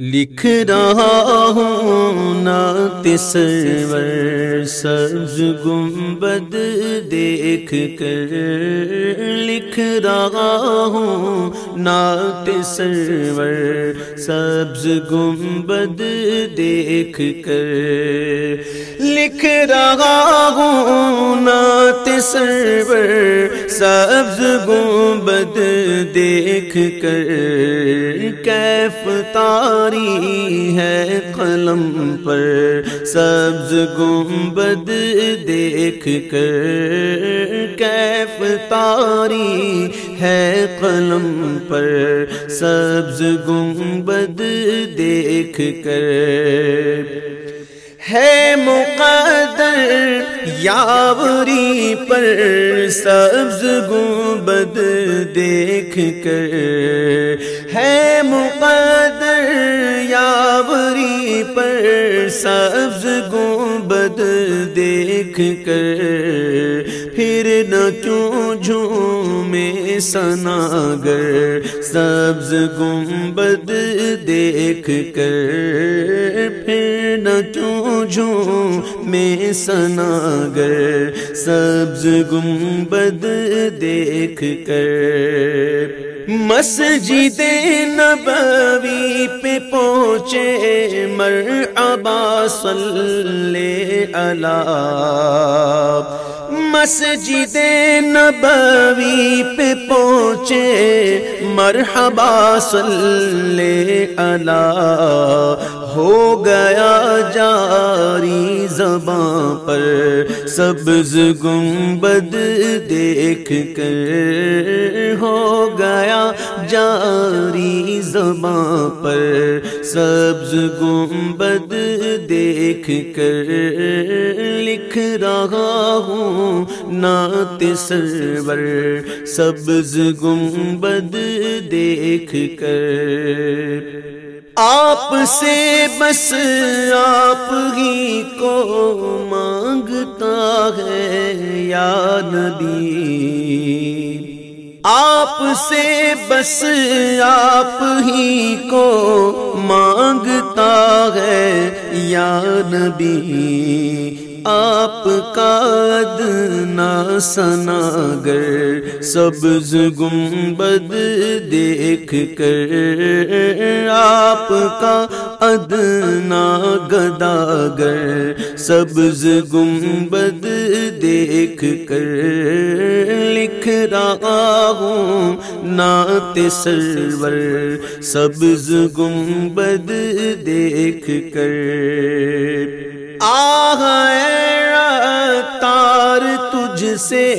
لکھ رہا ہوں نعت سرور سبز گنبد دیکھ کر لکھ رہا ہوں نعت سرور سبز گنبد دیکھ کر لکھ رہا ہوں نعت سرور سبز گنبد دیکھ کر کیف تار ہے قلم پر سبز گنبد دیکھ کر کیف تاری ہے قلم پر سبز گنبد دیکھ کر ہے مقدر یاوری پر سبز گنبد دیکھ کر۔ ہے مقدر یاوری پر سبز گنبد دیکھ کر۔ پھر نہ کیوں جھومے سناگر، سبز گنبد دیکھ کر۔ پھر نہ کیوں جھوم میں سناگر، سبز گنبد دیکھ کر۔ مسجد نبوی پہ پہنچے مر صلی اللہ۔ مسجد نبوی پہ پہنچے۔ مرحبا صلی اللہ۔ ہو گیا جاری زباں پر سبز گنبد دیکھ کر ہو گیا جاری زباں پر سبز گنبد دیکھ کر لکھ رہا ہوں نعت سرور سبز گنبد دیکھ کر آپ سے بس آپ ہی کو مانگتا ہے یا نبی؟ آپ سے بس آپ ہی کو مانگتا ہے، یا نبی، آپ کا ادنا سناگر، سبز گنبد دیکھ کر آپ کا ادنا گداگر، سبز گنبد دیکھ کر لکھ رہا ہوں نعت سرور، سبز گنبد دیکھ کر۔ تار تجھ سے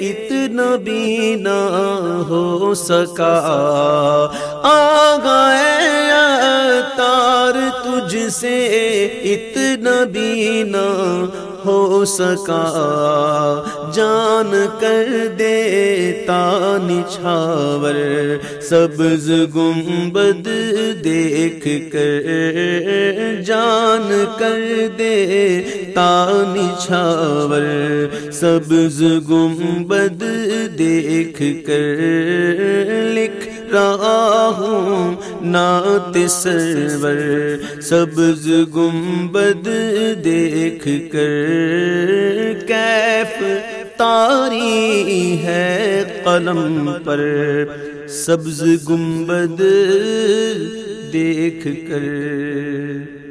اتنا بھی نہ ہو سکا۔ آ گئے تار تجھ سے اتنا بھی نہ ہو سکا۔ جان کر دیتا نچھاور سبز گنبد دیکھ کر۔ جان کر دے تانی چھاور، سبز گنبد دیکھ کر۔ لکھ رہا ہوں نعت سرور سبز گنبد دیکھ کر۔ کیف تاری ہے قلم پر، سبز گنبد دیکھ کر۔